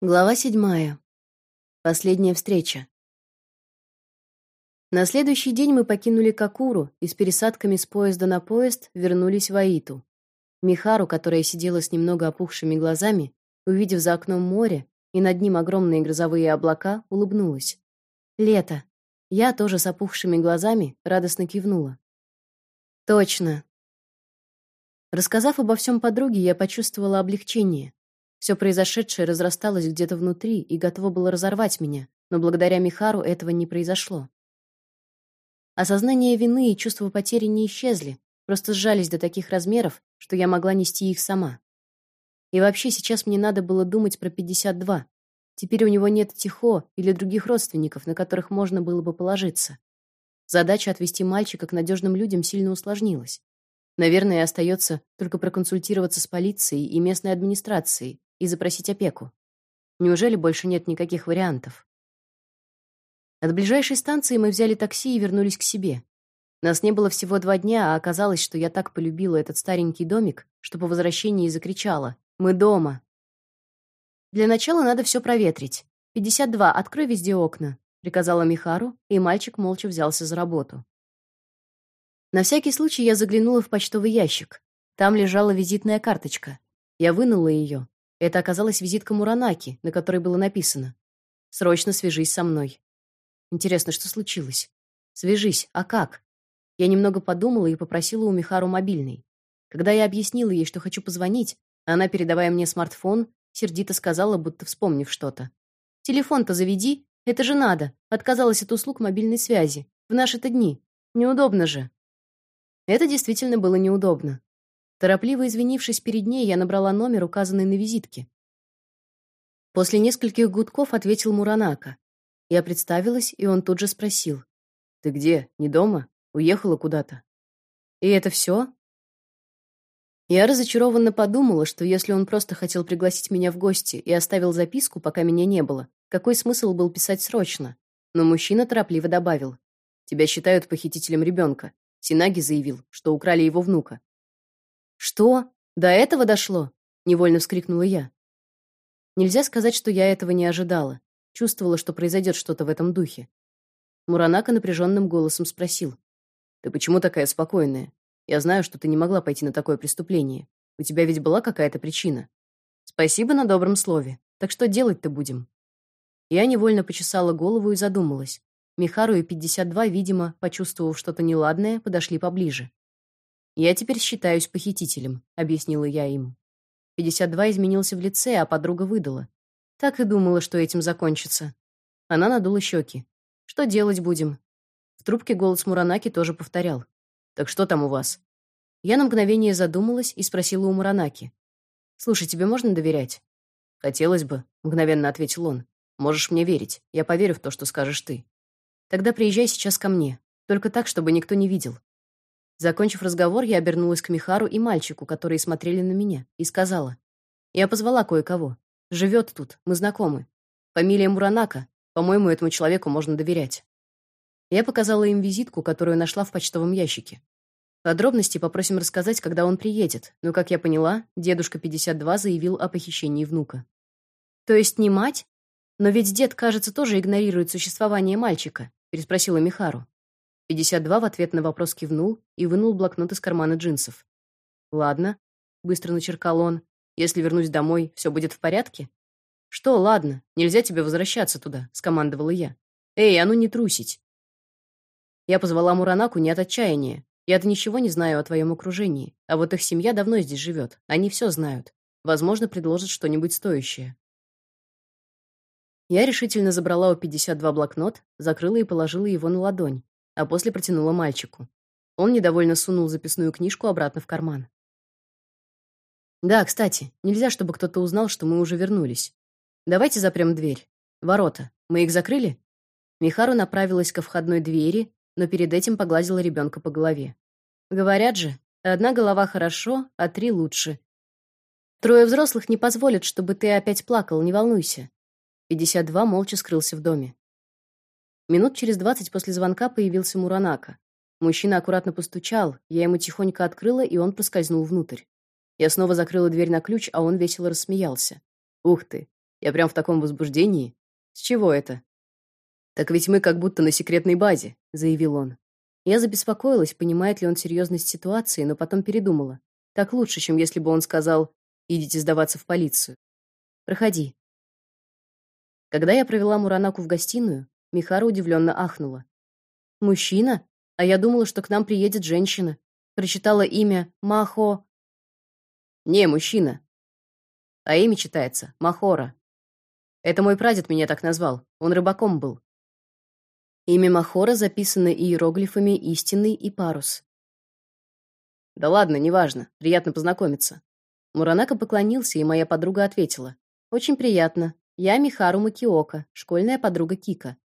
Глава седьмая. Последняя встреча. На следующий день мы покинули Какуру и с пересадками с поезда на поезд вернулись в Аиту. Михару, которая сидела с немного опухшими глазами, увидев за окном море и над ним огромные грозовые облака, улыбнулась. Лето. Я тоже с опухшими глазами радостно кивнула. Точно. Рассказав обо всем подруге, я почувствовала облегчение. Все произошедшее разрасталось где-то внутри и готово было разорвать меня, но благодаря Михару этого не произошло. Осознание вины и чувство потери не исчезли, просто сжались до таких размеров, что я могла нести их сама. И вообще сейчас мне надо было думать про 52. Теперь у него нет Тихо или других родственников, на которых можно было бы положиться. Задача отвести мальчика к надежным людям сильно усложнилась. Наверное, остается только проконсультироваться с полицией и местной администрацией, и запросить опеку. Неужели больше нет никаких вариантов? От ближайшей станции мы взяли такси и вернулись к себе. Нас не было всего два дня, а оказалось, что я так полюбила этот старенький домик, что по возвращении закричала: "Мы дома!" Для начала надо все проветрить. 52, открой везде окна, приказала Михару, и мальчик молча взялся за работу. На всякий случай я заглянула в почтовый ящик. Там лежала визитная карточка. Я вынула ее, это оказалась визитка Муранаки, на которой было написано: "Срочно свяжись со мной". Интересно, что случилось? Свяжись, а как? Я немного подумала и попросила у Михару мобильный. Когда я объяснила ей, что хочу позвонить, она, передавая мне смартфон, сердито сказала, будто вспомнив что-то: "Телефон-то заведи, это же надо". Отказалась от услуг мобильной связи. В наши-то дни. Неудобно же. Это действительно было неудобно. Торопливо извинившись перед ней, я набрала номер, указанный на визитке. После нескольких гудков ответил Муранака. Я представилась, и он тут же спросил: "Ты где? Не дома? Уехала куда-то?" "И это все? Я разочарованно подумала, что если он просто хотел пригласить меня в гости и оставил записку, пока меня не было, какой смысл был писать срочно? Но мужчина торопливо добавил: "Тебя считают похитителем ребенка. Синаги заявил, что украли его внука. Что? До этого дошло? невольно вскрикнула я. Нельзя сказать, что я этого не ожидала. Чувствовала, что произойдет что-то в этом духе. Муранака напряженным голосом спросил: "Ты почему такая спокойная? Я знаю, что ты не могла пойти на такое преступление. У тебя ведь была какая-то причина. Спасибо на добром слове. Так что делать-то будем?" Я невольно почесала голову и задумалась. Михару и 52, видимо, почувствовав что-то неладное, подошли поближе. Я теперь считаюсь похитителем, объяснила я им. 52 изменился в лице, а подруга выдала: так и думала, что этим закончится. Она надула щеки. Что делать будем? В трубке голос Муранаки тоже повторял: Так что там у вас? Я на мгновение задумалась и спросила у Муранаки: "Слушай, тебе можно доверять?" "Хотелось бы", мгновенно ответил он. "Можешь мне верить. Я поверю в то, что скажешь ты. Тогда приезжай сейчас ко мне, только так, чтобы никто не видел. Закончив разговор, я обернулась к Михару и мальчику, которые смотрели на меня, и сказала: "Я позвала кое-кого. Живет тут, мы знакомы. Фамилия Муранака. По-моему, этому человеку можно доверять". Я показала им визитку, которую нашла в почтовом ящике. Подробности попросим рассказать, когда он приедет. Но, как я поняла, дедушка 52 заявил о похищении внука. То есть не мать? Но ведь дед, кажется, тоже игнорирует существование мальчика, переспросила Михару. 52 в ответ на вопрос кивнул и вынул блокнот из кармана джинсов. Ладно, быстро начеркал он. Если вернусь домой, все будет в порядке? Что, ладно, нельзя тебе возвращаться туда, скомандовала я. Эй, а ну не трусить. Я позвала Муранаку не от отчаяния. Я-то ничего не знаю о твоем окружении, а вот их семья давно здесь живет. Они все знают. Возможно, предложат что-нибудь стоящее. Я решительно забрала у 52 блокнот, закрыла и положила его на ладонь, а после протянула мальчику. Он недовольно сунул записную книжку обратно в карман. Да, кстати, нельзя, чтобы кто-то узнал, что мы уже вернулись. Давайте запрем дверь. Ворота. Мы их закрыли? Михару направилась ко входной двери, но перед этим погладила ребенка по голове. Говорят же, одна голова хорошо, а три лучше. Трое взрослых не позволят, чтобы ты опять плакал, не волнуйся. 52 молча скрылся в доме. Минут через двадцать после звонка появился Муранака. Мужчина аккуратно постучал, я ему тихонько открыла, и он проскользнул внутрь. Я снова закрыла дверь на ключ, а он весело рассмеялся. Ух ты. Я прям в таком возбуждении. С чего это? Так ведь мы как будто на секретной базе, заявил он. Я забеспокоилась, понимает ли он серьезность ситуации, но потом передумала. Так лучше, чем если бы он сказал: "Идите сдаваться в полицию". Проходи. Когда я провела Муранаку в гостиную, Михара удивленно ахнула. Мужчина? А я думала, что к нам приедет женщина. Прочитала имя Махо. Не, мужчина. А имя читается Махора. Это мой прадед меня так назвал. Он рыбаком был. Имя Махора записано иероглифами истинный и парус. Да ладно, неважно. Приятно познакомиться. Муранака поклонился, и моя подруга ответила: "Очень приятно. Я Михару Макиока, школьная подруга Кика".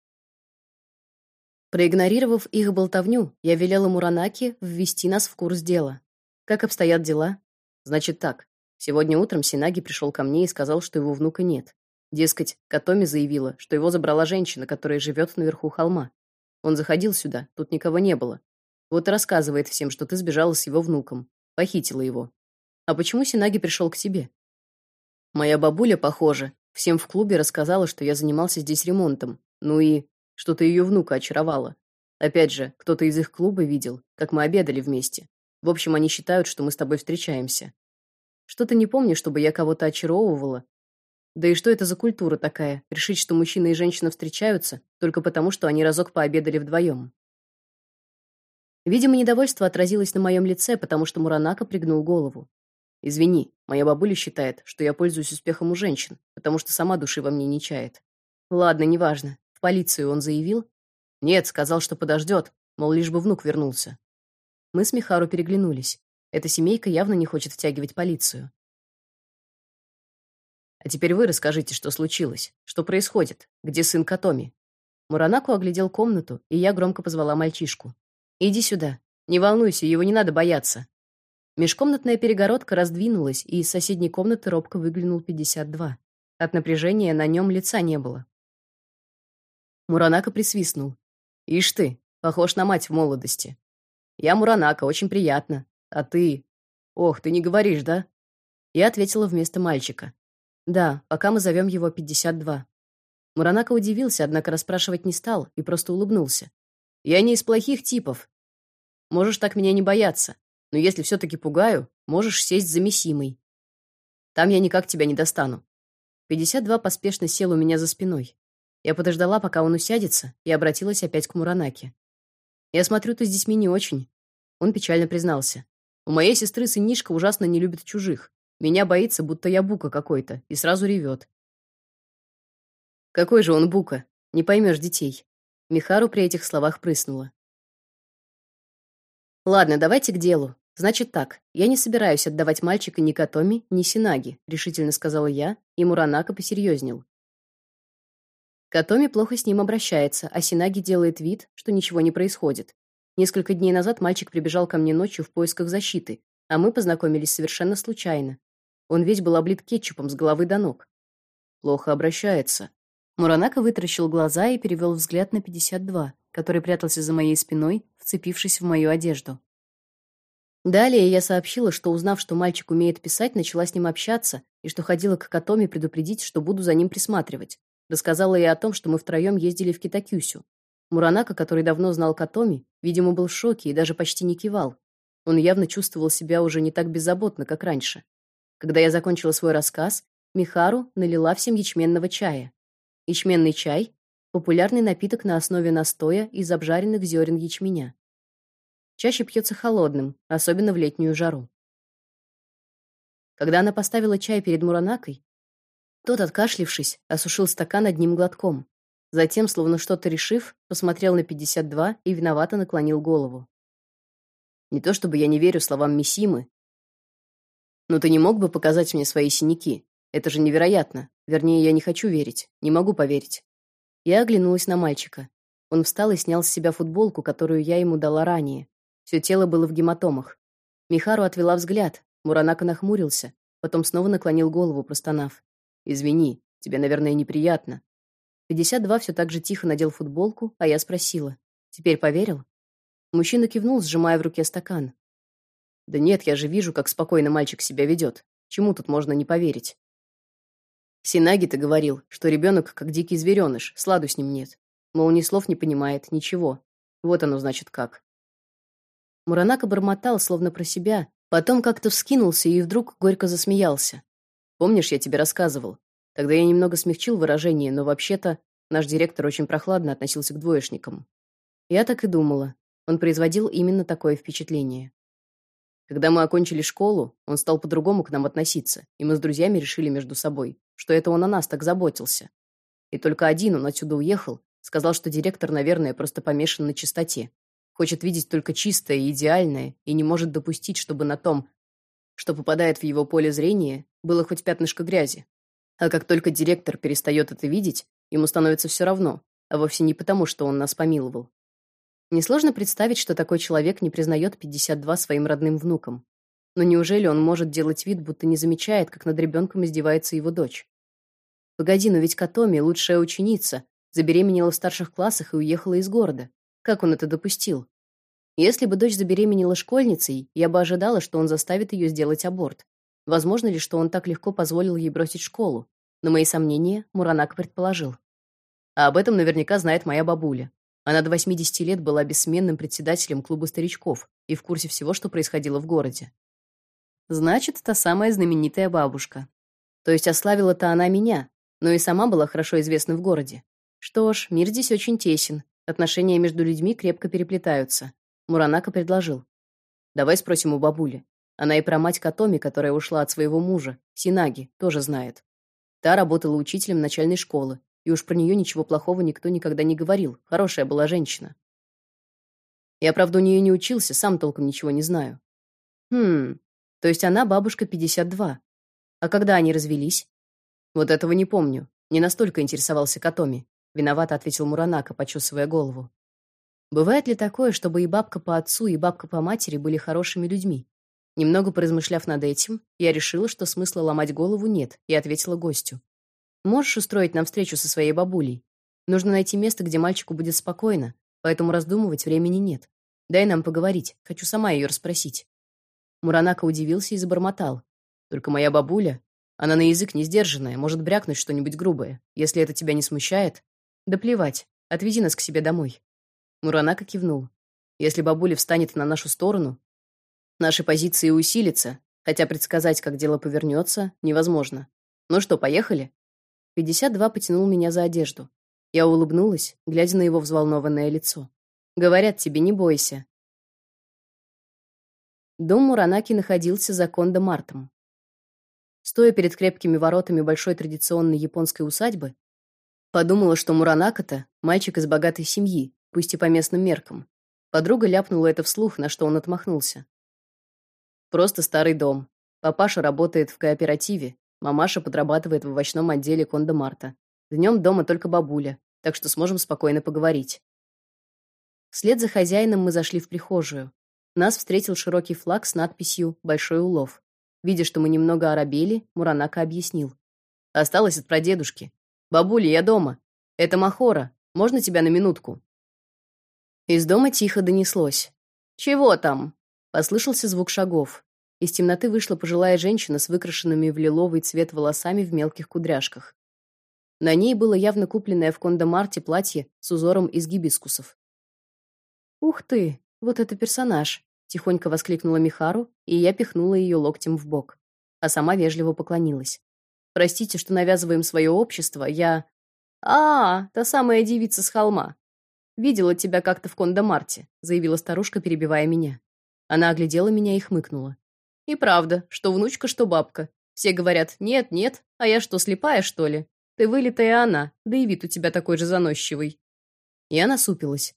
Проигнорировав их болтовню, я велела Муранаке ввести нас в курс дела. Как обстоят дела? Значит так. Сегодня утром Синаги пришел ко мне и сказал, что его внука нет. Дескать, Катоми заявила, что его забрала женщина, которая живет наверху холма. Он заходил сюда, тут никого не было. Вот и рассказывает всем, что ты сбежала с его внуком, похитила его. А почему Синаги пришел к тебе? Моя бабуля, похоже, всем в клубе рассказала, что я занимался здесь ремонтом. Ну и что ты ее внука очаровала. Опять же, кто-то из их клуба видел, как мы обедали вместе. В общем, они считают, что мы с тобой встречаемся. Что-то не помню, чтобы я кого-то очаровывала, да и что это за культура такая? Решить, что мужчина и женщина встречаются только потому, что они разок пообедали вдвоем. Видимо, недовольство отразилось на моем лице, потому что Муранака пригнул голову. Извини, моя бабуля считает, что я пользуюсь успехом у женщин, потому что сама души во мне не чает. Ладно, неважно. Полицию он заявил? Нет, сказал, что подождет, мол, лишь бы внук вернулся. Мы с Михару переглянулись. Эта семейка явно не хочет втягивать полицию. А теперь вы расскажите, что случилось, что происходит, где сын Катоми. Муранаку оглядел комнату, и я громко позвала мальчишку. Иди сюда. Не волнуйся, его не надо бояться. Межкомнатная перегородка раздвинулась, и из соседней комнаты робко выглянул 52. От напряжения на нем лица не было. Муранака присвистнул. Ишь ты, похож на мать в молодости. Я Муранака, очень приятно. А ты? Ох, ты не говоришь, да? Я ответила вместо мальчика. Да, пока мы зовем его 52. Муранака удивился, однако расспрашивать не стал и просто улыбнулся. Я не из плохих типов. Можешь так меня не бояться, но если все таки пугаю, можешь сесть за Мессимой. Там я никак тебя не достану. 52 поспешно сел у меня за спиной. Я подождала, пока он усядется, и обратилась опять к Муранаке. Я смотрю, ты с детьми не очень. Он печально признался. У моей сестры сынишка ужасно не любит чужих. Меня боится, будто я бука какой-то, и сразу ревет. Какой же он бука? Не поймешь детей. Михару при этих словах прыснула. Ладно, давайте к делу. Значит так, я не собираюсь отдавать мальчика ни Катоми, ни Синаги, решительно сказала я, и Муранака посерьезнел. Катоми плохо с ним обращается, а Синаги делает вид, что ничего не происходит. Несколько дней назад мальчик прибежал ко мне ночью в поисках защиты, а мы познакомились совершенно случайно. Он весь был облит кетчупом с головы до ног. Плохо обращается. Муранака вытаращил глаза и перевел взгляд на 52, который прятался за моей спиной, вцепившись в мою одежду. Далее я сообщила, что узнав, что мальчик умеет писать, начала с ним общаться и что ходила к Катоми предупредить, что буду за ним присматривать. Рассказала ей о том, что мы втроем ездили в Китакюсю. Муранака, который давно знал Катоми, видимо, был в шоке и даже почти не кивал. Он явно чувствовал себя уже не так беззаботно, как раньше. Когда я закончила свой рассказ, Михару налила всем ячменного чая. Ячменный чай популярный напиток на основе настоя из обжаренных зерен ячменя. Чаще пьется холодным, особенно в летнюю жару. Когда она поставила чай перед Муранакой, тот, откашлившись, осушил стакан одним глотком. Затем, словно что-то решив, посмотрел на 52 и виновато наклонил голову. Не то чтобы я не верю словам Мисимы, но ты не мог бы показать мне свои синяки? Это же невероятно. Вернее, я не хочу верить. Не могу поверить. Я оглянулась на мальчика. Он встал и снял с себя футболку, которую я ему дала ранее. Все тело было в гематомах. Михару отвела взгляд. Муранака нахмурился, потом снова наклонил голову, простонав: "Извини, тебе, наверное, неприятно". 52 все так же тихо надел футболку, а я спросила: "Теперь поверил?" Мужчина кивнул, сжимая в руке стакан. Да нет, я же вижу, как спокойно мальчик себя ведет. Чему тут можно не поверить? Синаги-то говорил, что ребенок как дикий звереныш, сладу с ним нет. Мол, ни слов не понимает, ничего. Вот оно значит как. Муранака бормотал, словно про себя, потом как-то вскинулся и вдруг горько засмеялся. Помнишь, я тебе рассказывал? Тогда я немного смягчил выражение, но вообще-то наш директор очень прохладно относился к двоечникам. Я так и думала. Он производил именно такое впечатление. Когда мы окончили школу, он стал по-другому к нам относиться, и мы с друзьями решили между собой, что это он о нас так заботился. И только один он отсюда уехал, сказал, что директор, наверное, просто помешан на чистоте. Хочет видеть только чистое и идеальное и не может допустить, чтобы на том, что попадает в его поле зрения, было хоть пятнышко грязи. А как только директор перестает это видеть, ему становится все равно, а вовсе не потому, что он нас помиловал. Несложно представить, что такой человек не признает 52 своим родным внукам. Но неужели он может делать вид, будто не замечает, как над ребенком издевается его дочь? Погоди, но ведь Катоми, лучшая ученица, забеременела в старших классах и уехала из города. Как он это допустил? Если бы дочь забеременела школьницей, я бы ожидала, что он заставит ее сделать аборт. Возможно ли, что он так легко позволил ей бросить школу? Но мои сомнения Муранак предположил. А об этом наверняка знает моя бабуля. Она до 80 лет была бессменным председателем клуба старичков и в курсе всего, что происходило в городе. Значит, та самая знаменитая бабушка. То есть ославила-то она меня, но и сама была хорошо известна в городе. Что ж, мир здесь очень тесен. Отношения между людьми крепко переплетаются. Муранака предложил: "Давай спросим у бабули. Она и про мать Катоми, которая ушла от своего мужа, Синаги, тоже знает. Та работала учителем начальной школы, и уж про нее ничего плохого никто никогда не говорил. Хорошая была женщина. Я, правда, у нее не учился, сам толком ничего не знаю. Хм. То есть она бабушка 52. А когда они развелись? Вот этого не помню. Не настолько интересовался Катоми. Виновато ответил Муранака, почесывая голову. Бывает ли такое, чтобы и бабка по отцу, и бабка по матери были хорошими людьми? Немного поразмышляв над этим, я решила, что смысла ломать голову нет, и ответила гостю: "Можешь устроить нам встречу со своей бабулей? Нужно найти место, где мальчику будет спокойно, поэтому раздумывать времени нет. Дай нам поговорить, хочу сама ее расспросить". Муранака удивился и забормотал: "Только моя бабуля она на язык не сдержанная, может брякнуть что-нибудь грубое. Если это тебя не смущает, да плевать. Отведи нас к себе домой. Муранака кивнул. Если бабуля встанет на нашу сторону, наши позиции усилятся, хотя предсказать, как дело повернется, невозможно. Ну что, поехали? 52 потянул меня за одежду. Я улыбнулась, глядя на его взволнованное лицо. Говорят тебе, не бойся. Дом Муранаки находился за Кондо-Мартом. Стоя перед крепкими воротами большой традиционной японской усадьбы, подумала, что Муранака-то мальчик из богатой семьи, пусть и по местным меркам. Подруга ляпнула это вслух, на что он отмахнулся. Просто старый дом. Папаша работает в кооперативе, мамаша подрабатывает в овощном отделе Кондо-Марта. Днем дома только бабуля, так что сможем спокойно поговорить. Вслед за хозяином мы зашли в прихожую. Нас встретил широкий флаг с надписью «Большой улов». Видя, что мы немного оробели, Муранака объяснил. «Осталось от прадедушки. Бабуля, я дома. Это Махора. Можно тебя на минутку?» Из дома тихо донеслось. «Чего там?» Послышался звук шагов. Из темноты вышла пожилая женщина с выкрашенными в лиловый цвет волосами в мелких кудряшках. На ней было явно купленное в Кондо-Марте платье с узором из гибискусов. «Ух ты! Вот это персонаж!» тихонько воскликнула Михару, и я пихнула ее локтем в бок, а сама вежливо поклонилась. Простите, что навязываем свое общество. Я А, та самая девица с холма. Видела тебя как-то в Кондо-Марте, заявила старушка, перебивая меня. Она оглядела меня и хмыкнула. И правда, что внучка, что бабка. Все говорят: "Нет, нет", а я что, слепая, что ли? Ты вылитая она, да и вид у тебя такой же заносчивый. Я насупилась.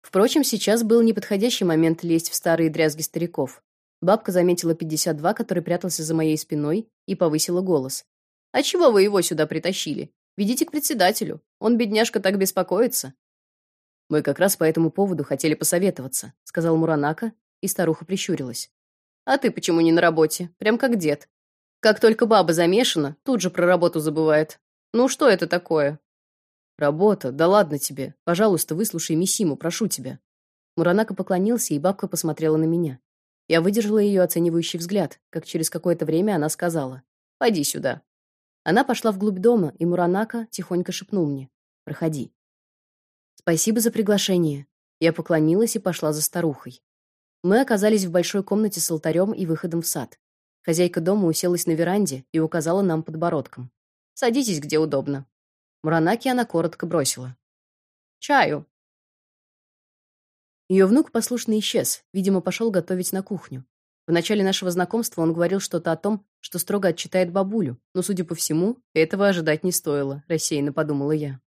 Впрочем, сейчас был неподходящий момент лезть в старые дрязги стариков. Бабка заметила 52, который прятался за моей спиной, и повысила голос. «А чего вы его сюда притащили? Ведите к председателю. Он, бедняжка, так беспокоится». «Мы как раз по этому поводу хотели посоветоваться», — сказал Муранака, и старуха прищурилась. «А ты почему не на работе? Прям как дед. Как только баба замешана, тут же про работу забывает. Ну что это такое? Работа, да ладно тебе. Пожалуйста, выслушай Мисиму, прошу тебя. Муранака поклонился, и бабка посмотрела на меня. Я выдержала ее оценивающий взгляд, как через какое-то время она сказала: "Пойди сюда". Она пошла вглубь дома, и Муранака тихонько шепнул мне: "Проходи". Спасибо за приглашение. Я поклонилась и пошла за старухой. Мы оказались в большой комнате с алтарем и выходом в сад. Хозяйка дома уселась на веранде и указала нам подбородком. Садитесь где удобно. Муранаки она коротко бросила: "Чаю". Ее внук послушно исчез, видимо, пошел готовить на кухню. В начале нашего знакомства он говорил что-то о том, что строго отчитает бабулю, но, судя по всему, этого ожидать не стоило, рассеянно подумала я.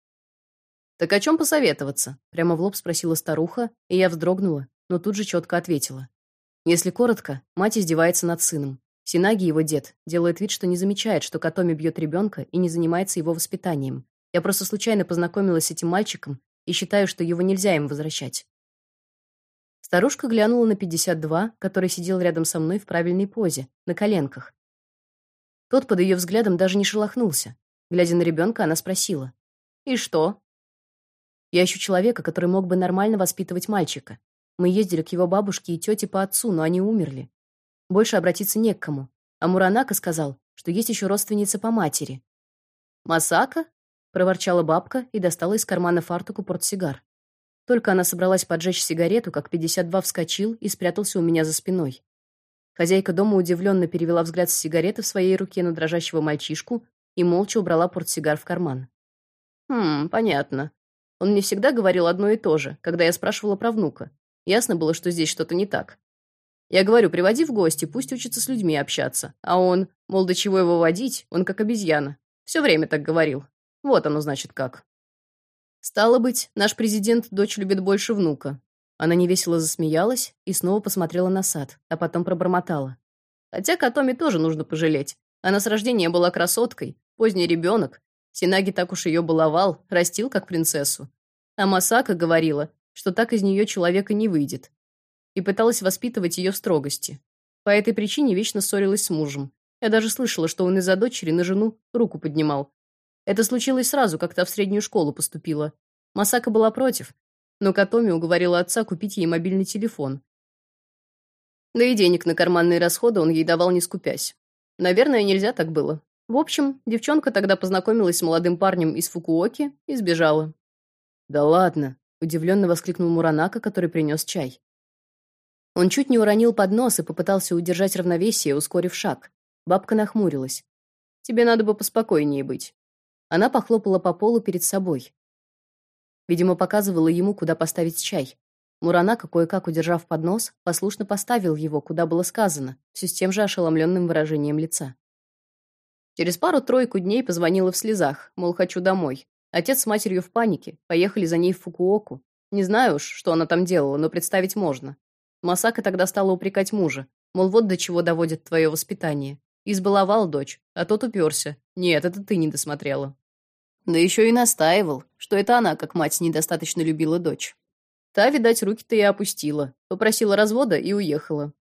Так о чем посоветоваться? прямо в лоб спросила старуха, и я вздрогнула, но тут же четко ответила. Если коротко, мать издевается над сыном. Синаги, его дед, делает вид, что не замечает, что Катоми бьет ребенка и не занимается его воспитанием. Я просто случайно познакомилась с этим мальчиком и считаю, что его нельзя им возвращать. Старушка глянула на 52, который сидел рядом со мной в правильной позе, на коленках. Тот под ее взглядом даже не шелохнулся. Глядя на ребенка, она спросила: "И что?" "Я ищу человека, который мог бы нормально воспитывать мальчика. Мы ездили к его бабушке и тете по отцу, но они умерли. Больше обратиться не к кому. А Муранака сказал, что есть еще родственница по матери. "Масака?" проворчала бабка и достала из кармана фартука портсигар. Только она собралась поджечь сигарету, как 52 вскочил и спрятался у меня за спиной. Хозяйка дома удивленно перевела взгляд с сигареты в своей руке на дрожащего мальчишку и молча убрала портсигар в карман. Хм, понятно. Он мне всегда говорил одно и то же, когда я спрашивала про внука. Ясно было, что здесь что-то не так. Я говорю: "Приводи в гости, пусть учится с людьми общаться". А он, мол, до чего его водить? Он как обезьяна. Все время так говорил. Вот оно, значит, как. Стало быть, наш президент дочь любит больше внука. Она невесело засмеялась и снова посмотрела на сад, а потом пробормотала: "Хотя Катоми тоже нужно пожалеть. Она с рождения была красоткой, поздний ребенок. Синаги так уж ее баловал, растил как принцессу. А Масака говорила, что так из нее человека не выйдет, и пыталась воспитывать ее в строгости. По этой причине вечно ссорилась с мужем. Я даже слышала, что он из-за дочери на жену руку поднимал, это случилось сразу, как та в среднюю школу поступила. Масака была против, но Катоми уговорила отца купить ей мобильный телефон. Да и денег на карманные расходы он ей давал не скупясь. Наверное, нельзя так было. В общем, девчонка тогда познакомилась с молодым парнем из Фукуоки и сбежала. Да ладно, удивленно воскликнул Муранака, который принес чай. Он чуть не уронил поднос и попытался удержать равновесие, ускорив шаг. Бабка нахмурилась. Тебе надо бы поспокойнее быть. Она похлопала по полу перед собой. Видимо, показывала ему, куда поставить чай. Муранака, кое-как удержав поднос, послушно поставил его, куда было сказано, все с тем же ошеломленным выражением лица. Через пару-тройку дней позвонила в слезах, мол, хочу домой. Отец с матерью в панике, поехали за ней в Фукуоку. Не знаю уж, что она там делала, но представить можно. Масака тогда стала упрекать мужа, мол, вот до чего доводит твое воспитание. Избаловал дочь, а тот уперся. Нет, это ты не досмотрела. Да еще и настаивал, что это она, как мать, недостаточно любила дочь. Та, видать, руки-то и опустила, попросила развода и уехала.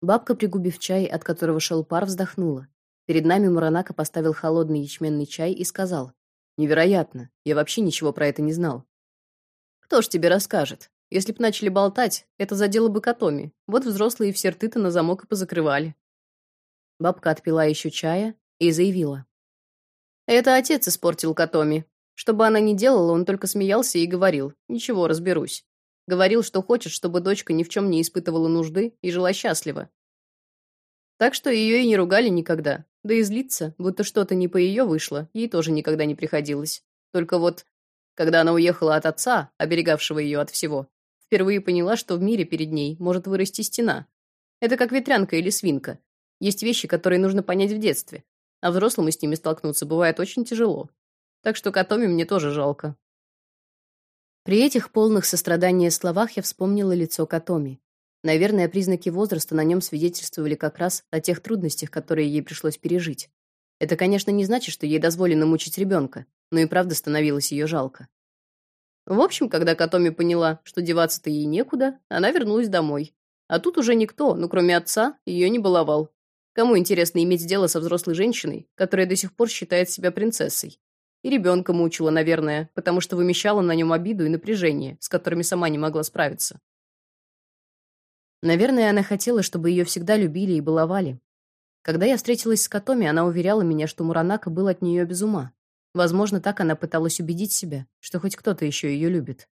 Бабка, пригубив чай, от которого шел пар, вздохнула. Перед нами Муранака поставил холодный ячменный чай и сказал: "Невероятно. Я вообще ничего про это не знал". "Кто ж тебе расскажет? Если б начали болтать, это задело бы Катоми. Вот взрослые все рты-то на замок и позакрывали". Бабка отпила еще чая и заявила: "Это отец испортил Катоми. Что бы она ни делала, он только смеялся и говорил: "Ничего, разберусь". Говорил, что хочет, чтобы дочка ни в чем не испытывала нужды и жила счастливо. Так что ее и не ругали никогда. Да и злиться, будто что-то не по ее вышло, ей тоже никогда не приходилось. Только вот, когда она уехала от отца, оберегавшего ее от всего, впервые поняла, что в мире перед ней может вырасти стена. Это как ветрянка или свинка. Есть вещи, которые нужно понять в детстве, а взрослому с ними столкнуться бывает очень тяжело. Так что Катоми мне тоже жалко. При этих полных сострадания словах я вспомнила лицо Катоми. Наверное, признаки возраста на нем свидетельствовали как раз о тех трудностях, которые ей пришлось пережить. Это, конечно, не значит, что ей дозволено мучить ребенка, но и правда становилось ее жалко. В общем, когда Катоми поняла, что деваться-то ей некуда, она вернулась домой. А тут уже никто, ну кроме отца, ее не баловал. Кому интересно иметь дело со взрослой женщиной, которая до сих пор считает себя принцессой? И ребенка мучила, наверное, потому что вымещала на нем обиду и напряжение, с которыми сама не могла справиться. Наверное, она хотела, чтобы ее всегда любили и баловали. Когда я встретилась с Катоми, она уверяла меня, что Муранака был от нее без ума. Возможно, так она пыталась убедить себя, что хоть кто-то еще ее любит.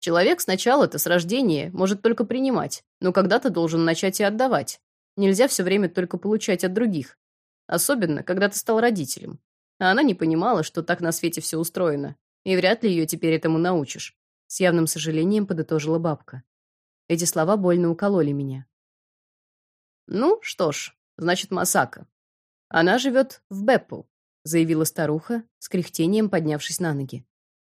Человек сначала-то с рождения может только принимать, но когда-то должен начать и отдавать. Нельзя все время только получать от других. Особенно, когда ты стал родителем. А она не понимала, что так на свете все устроено. И вряд ли ее теперь этому научишь. С явным сожалением подытожила бабка. Эти слова больно укололи меня. Ну, что ж, значит, Масака. Она живет в Беппл, заявила старуха, с кряхтением поднявшись на ноги.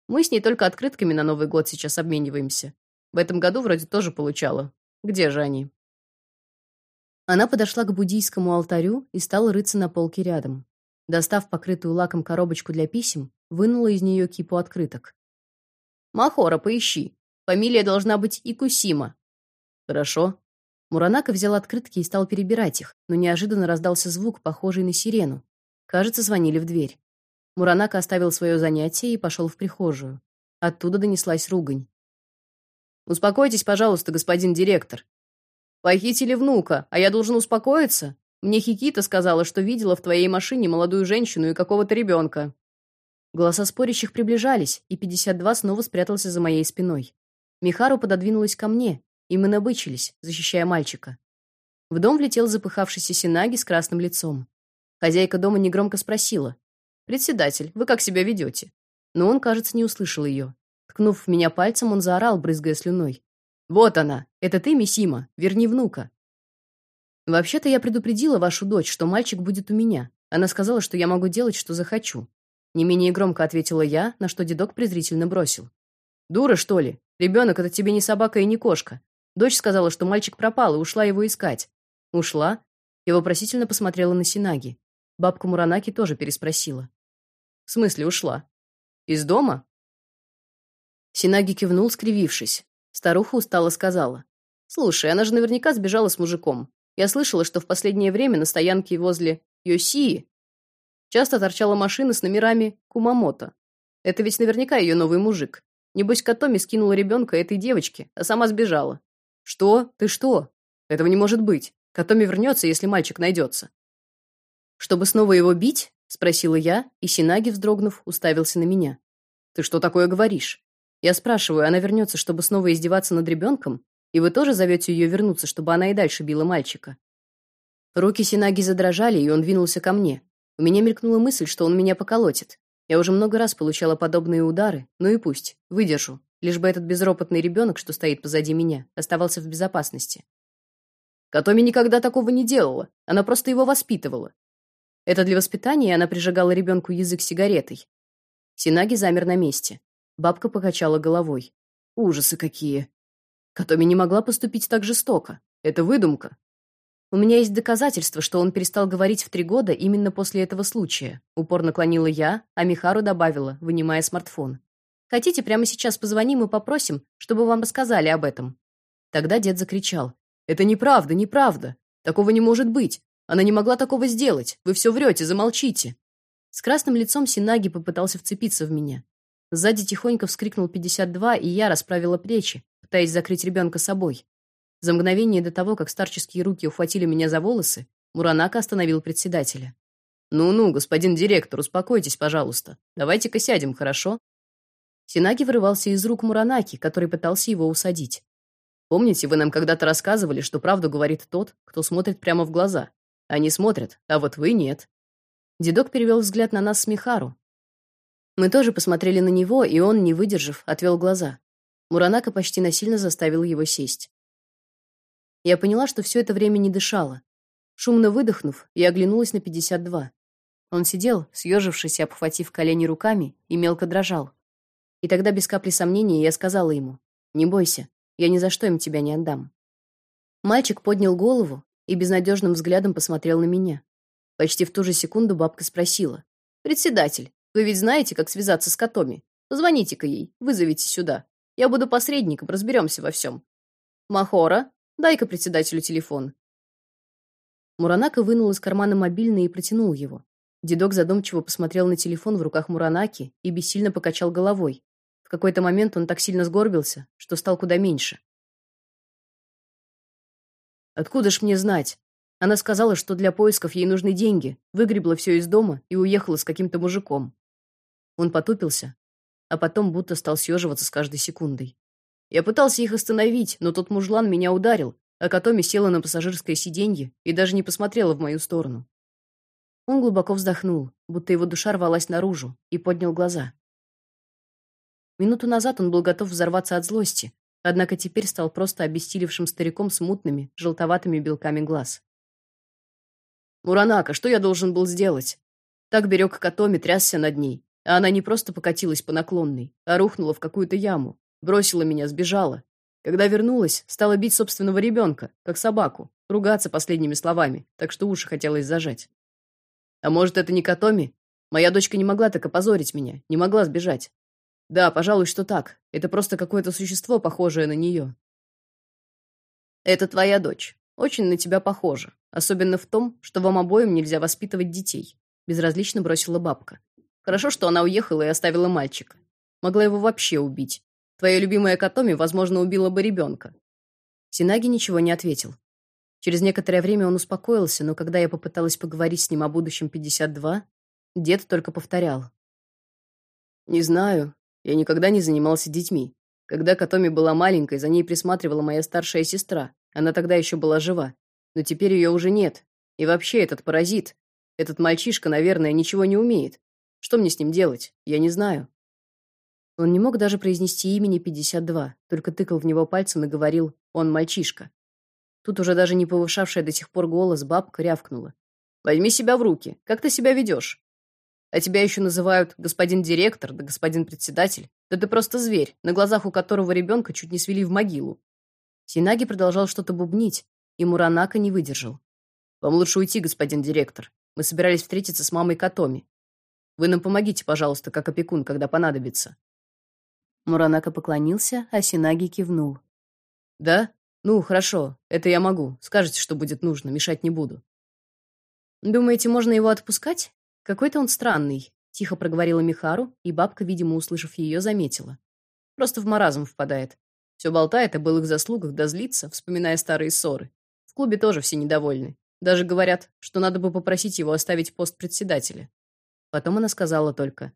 Мы с ней только открытками на Новый год сейчас обмениваемся. В этом году вроде тоже получала. Где же они? Она подошла к буддийскому алтарю и стала рыться на полке рядом. Достав покрытую лаком коробочку для писем, вынула из нее кипу открыток. Махора, поищи. Фамилия должна быть Икусима. Хорошо. Муранака взял открытки и стал перебирать их, но неожиданно раздался звук, похожий на сирену. Кажется, звонили в дверь. Муранака оставил свое занятие и пошел в прихожую. Оттуда донеслась ругань. Успокойтесь, пожалуйста, господин директор. Похитили внука, а я должен успокоиться? Мне Хикита сказала, что видела в твоей машине молодую женщину и какого-то ребенка. Голоса спорящих приближались, и 52 снова спрятался за моей спиной. Михару пододвинулась ко мне, и мы набычились, защищая мальчика. В дом влетел запыхавшийся Синаги с красным лицом. Хозяйка дома негромко спросила: "Председатель, вы как себя ведете?" Но он, кажется, не услышал ее. Ткнув в меня пальцем, он заорал, брызгая слюной: "Вот она! Это ты, Мисима? Верни внука!" Вообще-то я предупредила вашу дочь, что мальчик будет у меня. Она сказала, что я могу делать, что захочу. Не менее громко ответила я, на что дедок презрительно бросил: "Дура, что ли? Ребенок это тебе не собака и не кошка. Дочь сказала, что мальчик пропал и ушла его искать. Ушла? Я вопросительно посмотрела на Синаги. Бабка Муранаки тоже переспросила. В смысле ушла? Из дома? Синаги кивнул, скривившись. Старуха устало сказала: "Слушай, она же наверняка сбежала с мужиком. Я слышала, что в последнее время на стоянке возле Йосии часто торчала машина с номерами Кумамото. Это ведь наверняка ее новый мужик. Небось, Катоми скинула ребенка этой девочке, а сама сбежала. Что? Ты что? Этого не может быть. Катоми вернется, если мальчик найдется. Чтобы снова его бить? спросила я, и Синаги, вздрогнув, уставился на меня. Ты что такое говоришь? Я спрашиваю, она вернется, чтобы снова издеваться над ребенком, и вы тоже зовете ее вернуться, чтобы она и дальше била мальчика? Руки Синаги задрожали, и он двинулся ко мне. У меня мелькнула мысль, что он меня поколотит. Я уже много раз получала подобные удары, ну и пусть, выдержу лишь бы этот безропотный ребенок, что стоит позади меня, оставался в безопасности. Катоми никогда такого не делала, она просто его воспитывала. Это для воспитания она прижигала ребенку язык сигаретой. Синаги замер на месте. Бабка покачала головой. Ужасы какие. Катоми не могла поступить так жестоко. Это выдумка. У меня есть доказательства, что он перестал говорить в три года именно после этого случая. Упорно клонила я, а Михару добавила, вынимая смартфон. Хотите, прямо сейчас позвоним и попросим, чтобы вам рассказали об этом?» Тогда дед закричал. «Это неправда, неправда! Такого не может быть! Она не могла такого сделать! Вы все врете, замолчите!» С красным лицом Синаги попытался вцепиться в меня. Сзади тихонько вскрикнул 52, и я расправила плечи, пытаясь закрыть ребенка собой. За мгновение до того, как старческие руки ухватили меня за волосы, Муранака остановил председателя. «Ну-ну, господин директор, успокойтесь, пожалуйста. Давайте-ка сядем, хорошо? Синаги вырывался из рук Муранаки, который пытался его усадить. Помните, вы нам когда-то рассказывали, что правду говорит тот, кто смотрит прямо в глаза. Они смотрят, а вот вы нет. Дедок перевел взгляд на нас с Михару. Мы тоже посмотрели на него, и он, не выдержав, отвел глаза. Муранака почти насильно заставил его сесть. Я поняла, что все это время не дышала. Шумно выдохнув, я оглянулась на 52. Он сидел, съежившись и обхватив колени руками, и мелко дрожал. И тогда без капли сомнения я сказала ему: "Не бойся, я ни за что им тебя не отдам". Мальчик поднял голову и безнадежным взглядом посмотрел на меня. Почти в ту же секунду бабка спросила: "Председатель, вы ведь знаете, как связаться с Катоми? Позвоните-ка ей, вызовите сюда. Я буду посредником, разберемся во всем. Махора, дай-ка председателю телефон". Муранака вынул из кармана мобильный и протянул его. Дедок задумчиво посмотрел на телефон в руках Муранаки и бессильно покачал головой. В какой-то момент он так сильно сгорбился, что стал куда меньше. Откуда ж мне знать? Она сказала, что для поисков ей нужны деньги, выгребла все из дома и уехала с каким-то мужиком. Он потупился, а потом будто стал съеживаться с каждой секундой. Я пытался их остановить, но тот мужлан меня ударил, а Катоми села на пассажирское сиденье и даже не посмотрела в мою сторону. Он глубоко вздохнул, будто его душа рвалась наружу, и поднял глаза. Минуту назад он был готов взорваться от злости, однако теперь стал просто обессилевшим стариком с мутными, желтоватыми белками глаз. Муранака, что я должен был сделать? Так берег Катоми трясся над ней, а она не просто покатилась по наклонной, а рухнула в какую-то яму, бросила меня, сбежала. Когда вернулась, стала бить собственного ребенка, как собаку, ругаться последними словами, так что уши хотелось зажать. А может, это не Катоми? Моя дочка не могла так опозорить меня, не могла сбежать. Да, пожалуй, что так. Это просто какое-то существо, похожее на нее. Это твоя дочь. Очень на тебя похожа. Особенно в том, что вам обоим нельзя воспитывать детей, безразлично бросила бабка. Хорошо, что она уехала и оставила мальчика. Могла его вообще убить. Твоя любимая Катоми, возможно, убила бы ребенка. Синаги ничего не ответил. Через некоторое время он успокоился, но когда я попыталась поговорить с ним о будущем 52, дед только повторял: "Не знаю, я никогда не занимался детьми. Когда Катоми была маленькой, за ней присматривала моя старшая сестра. Она тогда еще была жива но теперь ее уже нет. И вообще этот паразит, этот мальчишка, наверное, ничего не умеет. Что мне с ним делать? Я не знаю. Он не мог даже произнести имени 52, только тыкал в него пальцем и говорил: "Он мальчишка". Тут уже даже не повышавшая до сих пор голос бабка рявкнула: "Возьми себя в руки. Как ты себя ведешь? А тебя еще называют господин директор, да господин председатель. Да ты просто зверь, на глазах у которого ребенка чуть не свели в могилу". Синаги продолжал что-то бубнить, и Муранака не выдержал. Вам лучше уйти, господин директор. Мы собирались встретиться с мамой Катоми. Вы нам помогите, пожалуйста, как опекун, когда понадобится. Муранака поклонился, а Синаги кивнул. Да? Ну, хорошо. Это я могу. Скажите, что будет нужно, мешать не буду. Думаете, можно его отпускать? Какой-то он странный, тихо проговорила Михару, и бабка, видимо, услышав ее, заметила. Просто в маразм впадает. Все болтает о былых заслугах, да злится, вспоминая старые ссоры клубе тоже все недовольны. Даже говорят, что надо бы попросить его оставить пост председателя. Потом она сказала только: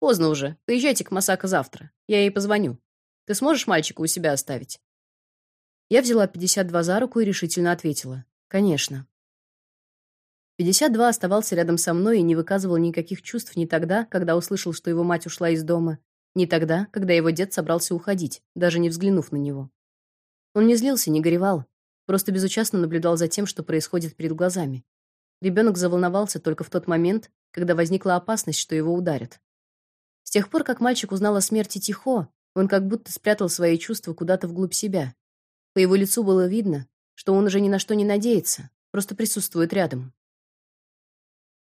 "Поздно уже. Поезжайте к Масака завтра. Я ей позвоню. Ты сможешь мальчика у себя оставить?" Я взяла 52 за руку и решительно ответила: "Конечно". 52 оставался рядом со мной и не выказывал никаких чувств ни тогда, когда услышал, что его мать ушла из дома, ни тогда, когда его дед собрался уходить, даже не взглянув на него. Он не злился, не горевал, просто безучастно наблюдал за тем, что происходит перед глазами. Ребенок заволновался только в тот момент, когда возникла опасность, что его ударят. С тех пор, как мальчик узнал о смерти Тихо, он как будто спрятал свои чувства куда-то вглубь себя. По его лицу было видно, что он уже ни на что не надеется, просто присутствует рядом.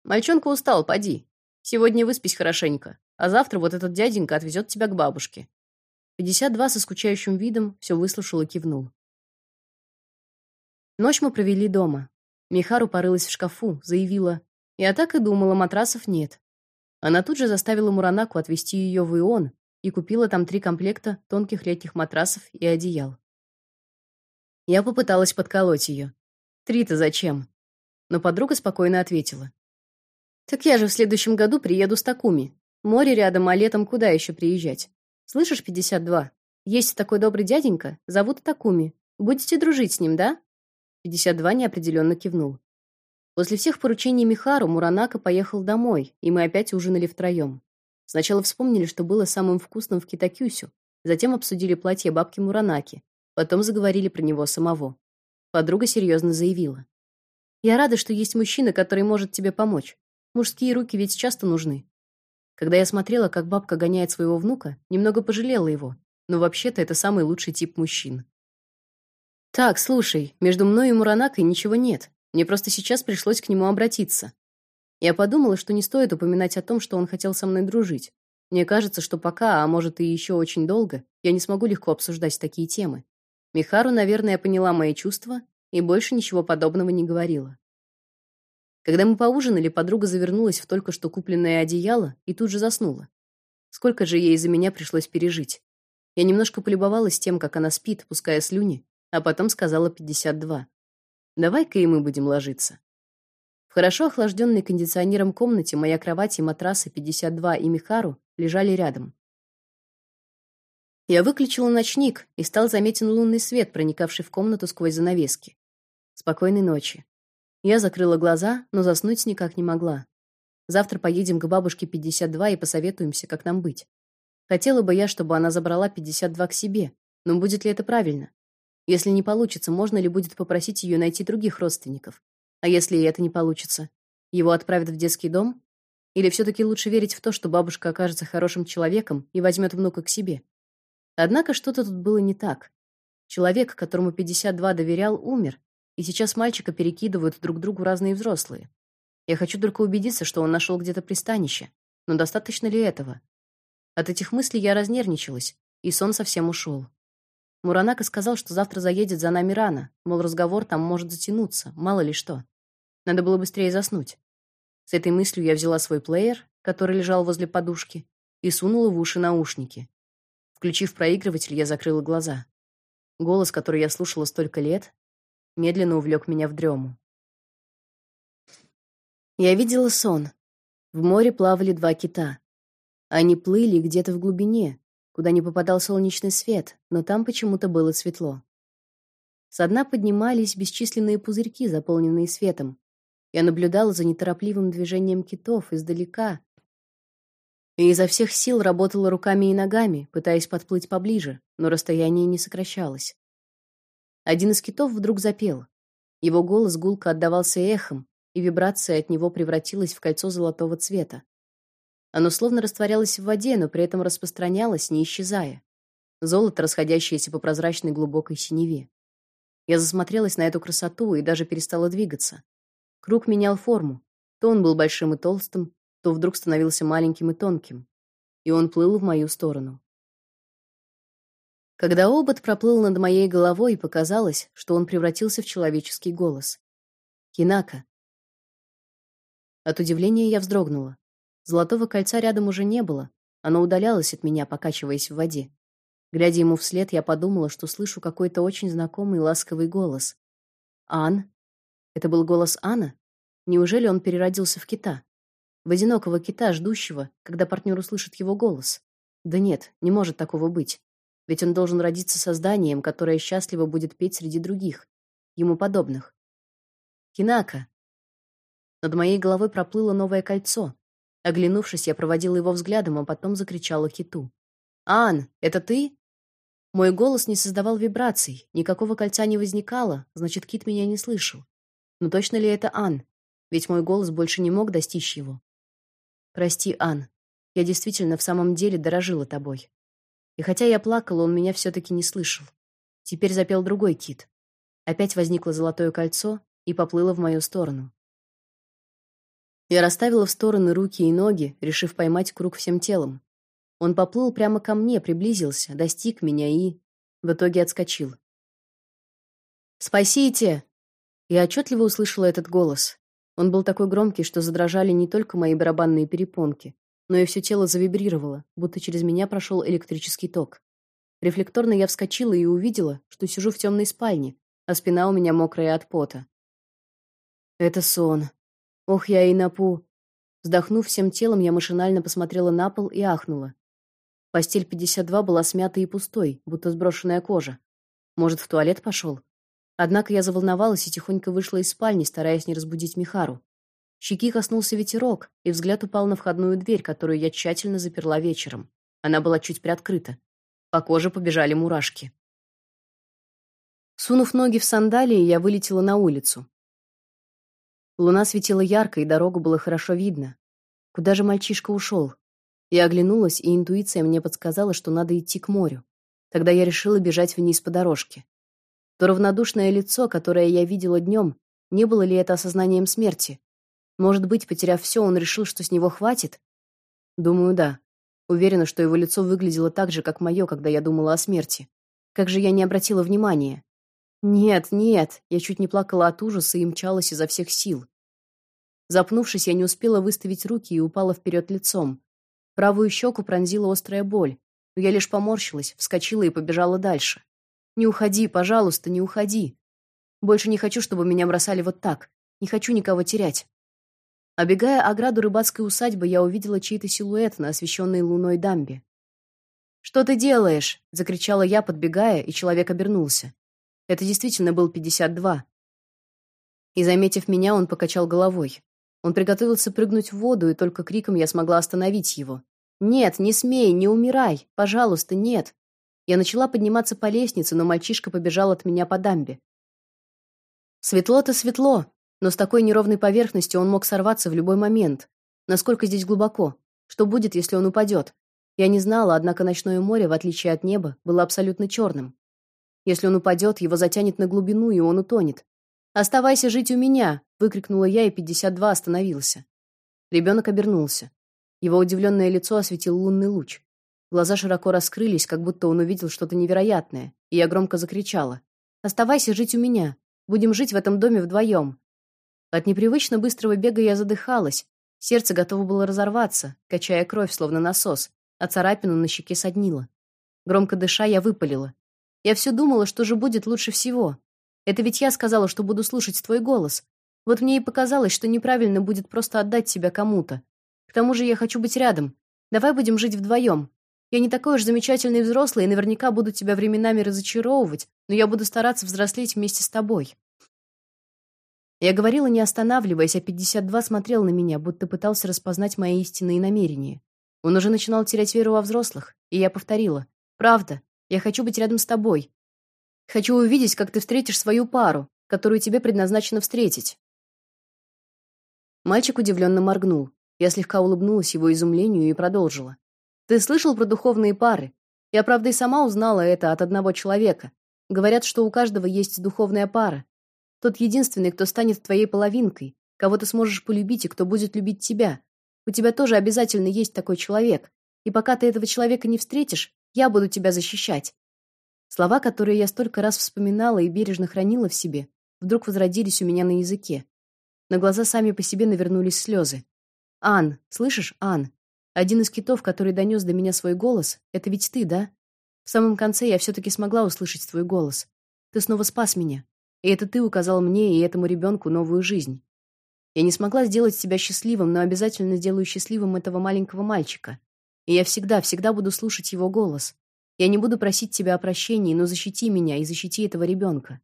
Мальчонка устал, поди. Сегодня выспись хорошенько, а завтра вот этот дяденька отвезет тебя к бабушке. 52 со скучающим видом все выслушал и кивнул. Ночь мы провели дома. Михару порылась в шкафу, заявила: "Я так и думала, матрасов нет". Она тут же заставила Муранаку отвезти ее в Ион и купила там три комплекта тонких летних матрасов и одеял. Я попыталась подколоть ее. Три-то зачем? Но подруга спокойно ответила: "Так я же в следующем году приеду с Такуми. Море рядом, а летом куда еще приезжать? Слышишь, 52? Есть такой добрый дяденька, зовут Такуми. Будете дружить с ним, да?" 52 неопределенно кивнул. После всех поручений Михару Муранака поехал домой, и мы опять ужинали втроем. Сначала вспомнили, что было самым вкусным в Китакюсю, затем обсудили платье бабки Муранаки, потом заговорили про него самого. Подруга серьезно заявила: "Я рада, что есть мужчина, который может тебе помочь. Мужские руки ведь часто нужны". Когда я смотрела, как бабка гоняет своего внука, немного пожалела его. Но вообще-то это самый лучший тип мужчин. Так, слушай, между мной и Муранакой ничего нет. Мне просто сейчас пришлось к нему обратиться. Я подумала, что не стоит упоминать о том, что он хотел со мной дружить. Мне кажется, что пока, а может и еще очень долго, я не смогу легко обсуждать такие темы. Михару, наверное, поняла мои чувства и больше ничего подобного не говорила. Когда мы поужинали, подруга завернулась в только что купленное одеяло и тут же заснула. Сколько же ей из-за меня пришлось пережить. Я немножко полюбовалась тем, как она спит, пуская слюни, а потом сказала 52. Давай-ка и мы будем ложиться. В хорошо охлажденной кондиционером комнате моя кровать и матрасы 52 и Михару лежали рядом. Я выключила ночник, и стал заметен лунный свет, проникавший в комнату сквозь занавески. Спокойной ночи. Я закрыла глаза, но заснуть никак не могла. Завтра поедем к бабушке 52 и посоветуемся, как нам быть. Хотела бы я, чтобы она забрала 52 к себе, но будет ли это правильно? Если не получится, можно ли будет попросить ее найти других родственников? А если и это не получится, его отправят в детский дом? Или все таки лучше верить в то, что бабушка окажется хорошим человеком и возьмет внука к себе? Однако что-то тут было не так. Человек, которому 52 доверял, умер, и сейчас мальчика перекидывают друг другу разные взрослые. Я хочу только убедиться, что он нашел где-то пристанище. Но достаточно ли этого? От этих мыслей я разнервничалась, и сон совсем ушел. Муранака сказал, что завтра заедет за нами рано, мол, разговор там может затянуться, мало ли что. Надо было быстрее заснуть. С этой мыслью я взяла свой плеер, который лежал возле подушки, и сунула в уши наушники. Включив проигрыватель, я закрыла глаза. Голос, который я слушала столько лет, медленно увлек меня в дрему. Я видела сон. В море плавали два кита. Они плыли где-то в глубине, куда не попадал солнечный свет, но там почему-то было светло. Со дна поднимались бесчисленные пузырьки, заполненные светом. Я наблюдала за неторопливым движением китов издалека и изо всех сил работала руками и ногами, пытаясь подплыть поближе, но расстояние не сокращалось. Один из китов вдруг запел. Его голос гулко отдавался эхом, и вибрация от него превратилась в кольцо золотого цвета. Оно словно растворялось в воде, но при этом распространялось, не исчезая. Золото, расходящееся по прозрачной глубокой синеве. Я засмотрелась на эту красоту и даже перестала двигаться. Круг менял форму. То он был большим и толстым, то вдруг становился маленьким и тонким. И он плыл в мою сторону. Когда обод проплыл над моей головой, показалось, что он превратился в человеческий голос. Кинака. От удивления я вздрогнула. Золотого кольца рядом уже не было. Оно удалялось от меня, покачиваясь в воде. Глядя ему вслед, я подумала, что слышу какой-то очень знакомый ласковый голос. Ан? Это был голос Ана? Неужели он переродился в кита? В одинокого кита, ждущего, когда партнер услышит его голос? Да нет, не может такого быть. Ведь он должен родиться созданием, которое счастливо будет петь среди других, ему подобных. Кинака. Над моей головой проплыло новое кольцо, Оглянувшись, я проводила его взглядом, а потом закричала киту. «Ан, это ты?» Мой голос не создавал вибраций, никакого кольца не возникало, значит, кит меня не слышал. Но точно ли это Ан? Ведь мой голос больше не мог достичь его. «Прости, Ан, я действительно в самом деле дорожила тобой». И хотя я плакала, он меня все-таки не слышал. Теперь запел другой кит. Опять возникло золотое кольцо и поплыло в мою сторону. Я расставила в стороны руки и ноги, решив поймать круг всем телом. Он поплыл прямо ко мне, приблизился, достиг меня и в итоге отскочил. Спасите! Я отчетливо услышала этот голос. Он был такой громкий, что задрожали не только мои барабанные перепонки, но и все тело завибрировало, будто через меня прошел электрический ток. Рефлекторно я вскочила и увидела, что сижу в темной спальне, а спина у меня мокрая от пота. Это сон, Ох, я и напу. Вздохнув всем телом, я машинально посмотрела на пол и ахнула. Постель 52 была смятой и пустой, будто сброшенная кожа. Может, в туалет пошел? Однако я заволновалась и тихонько вышла из спальни, стараясь не разбудить Михару. Щеки коснулся ветерок, и взгляд упал на входную дверь, которую я тщательно заперла вечером. Она была чуть приоткрыта. По коже побежали мурашки. Сунув ноги в сандалии, я вылетела на улицу. Луна светила ярко, и дорогу было хорошо видно. Куда же мальчишка ушел? Я оглянулась, и интуиция мне подсказала, что надо идти к морю. Тогда я решила бежать вниз по дорожке. То равнодушное лицо, которое я видела днем, не было ли это осознанием смерти? Может быть, потеряв все, он решил, что с него хватит? Думаю, да. Уверена, что его лицо выглядело так же, как мое, когда я думала о смерти. Как же я не обратила внимания? Нет, нет, я чуть не плакала от ужаса и мчалась изо всех сил. Запнувшись, я не успела выставить руки и упала вперед лицом. Правую щеку пронзила острая боль, но я лишь поморщилась, вскочила и побежала дальше. Не уходи, пожалуйста, не уходи. Больше не хочу, чтобы меня бросали вот так. Не хочу никого терять. Обегая ограду рыбацкой усадьбы, я увидела чей-то силуэт на освещенной луной дамбе. «Что ты делаешь?» — закричала я, подбегая, и человек обернулся. Это действительно был 52. И, заметив меня, он покачал головой. Он приготовился прыгнуть в воду, и только криком я смогла остановить его. «Нет, не смей, не умирай! Пожалуйста, нет!» Я начала подниматься по лестнице, но мальчишка побежал от меня по дамбе. Светло-то светло, но с такой неровной поверхностью он мог сорваться в любой момент. Насколько здесь глубоко? Что будет, если он упадет? Я не знала, однако ночное море, в отличие от неба, было абсолютно черным. Если он упадет, его затянет на глубину, и он утонет. «Оставайся жить у меня!» — выкрикнула я, и 52 остановился. Ребенок обернулся. Его удивленное лицо осветил лунный луч. Глаза широко раскрылись, как будто он увидел что-то невероятное, и я громко закричала. «Оставайся жить у меня! Будем жить в этом доме вдвоем!» От непривычно быстрого бега я задыхалась, сердце готово было разорваться, качая кровь, словно насос, а царапину на щеке соднило. Громко дыша, я выпалила. «Я все думала, что же будет лучше всего. Это ведь я сказала, что буду слушать твой голос. Вот мне и показалось, что неправильно будет просто отдать себя кому-то. К тому же я хочу быть рядом. Давай будем жить вдвоем. Я не такой уж замечательный взрослый и наверняка буду тебя временами разочаровывать, но я буду стараться взрослеть вместе с тобой. Я говорила, не останавливаясь, а 52 смотрел на меня, будто пытался распознать мои истинные намерения. Он уже начинал терять веру во взрослых, и я повторила: "Правда, я хочу быть рядом с тобой. Хочу увидеть, как ты встретишь свою пару, которую тебе предназначено встретить". Мальчик удивленно моргнул. Я слегка улыбнулась его изумлению и продолжила: ты слышал про духовные пары? Я, правда, и сама узнала это от одного человека. Говорят, что у каждого есть духовная пара. Тот единственный, кто станет твоей половинкой, кого ты сможешь полюбить и кто будет любить тебя. У тебя тоже обязательно есть такой человек. И пока ты этого человека не встретишь, я буду тебя защищать. Слова, которые я столько раз вспоминала и бережно хранила в себе, вдруг возродились у меня на языке. На глаза сами по себе навернулись слезы. Ан, слышишь, Ан? Один из китов, который донес до меня свой голос, это ведь ты, да? В самом конце я все таки смогла услышать твой голос. Ты снова спас меня. И это ты указал мне и этому ребенку новую жизнь. Я не смогла сделать тебя счастливым, но обязательно сделаю счастливым этого маленького мальчика. И я всегда, всегда буду слушать его голос. Я не буду просить тебя о прощении, но защити меня и защити этого ребенка.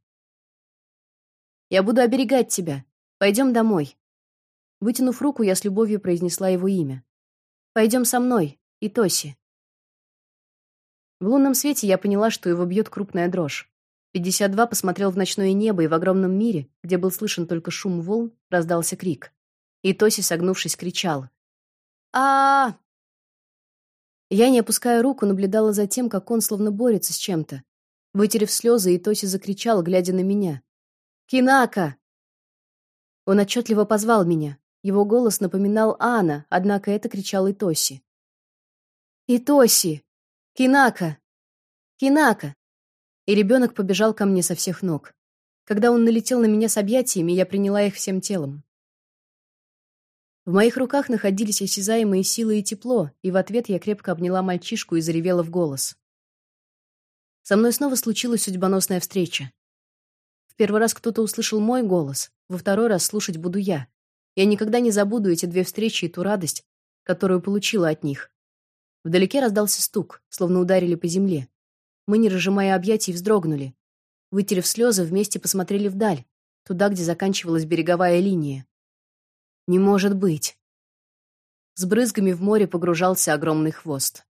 Я буду оберегать тебя. Пойдем домой. Вытянув руку, я с любовью произнесла его имя. Пойдем со мной, и Тоси. В лунном свете я поняла, что его бьет крупная дрожь. 52 посмотрел в ночное небо, и в огромном мире, где был слышен только шум волн, раздался крик. И Тоси, согнувшись, кричал: а, -а, Я, не опуская руку, наблюдала за тем, как он словно борется с чем-то. Вытерев слезы, Итоси закричал, глядя на меня: "Кинака!" Он отчетливо позвал меня. Его голос напоминал Анна, однако это кричал Итоси. «Итоси! Кинака! Кинака!» И ребенок побежал ко мне со всех ног. Когда он налетел на меня с объятиями, я приняла их всем телом. В моих руках находились осязаемые силы и тепло, и в ответ я крепко обняла мальчишку и заревела в голос. Со мной снова случилась судьбоносная встреча. В первый раз кто-то услышал мой голос, во второй раз слушать буду я. Я никогда не забуду эти две встречи и ту радость, которую получила от них. Вдалеке раздался стук, словно ударили по земле. Мы, не разжимая объятий, вздрогнули. Вытерев слезы, вместе посмотрели вдаль, туда, где заканчивалась береговая линия. Не может быть. С брызгами в море погружался огромный хвост.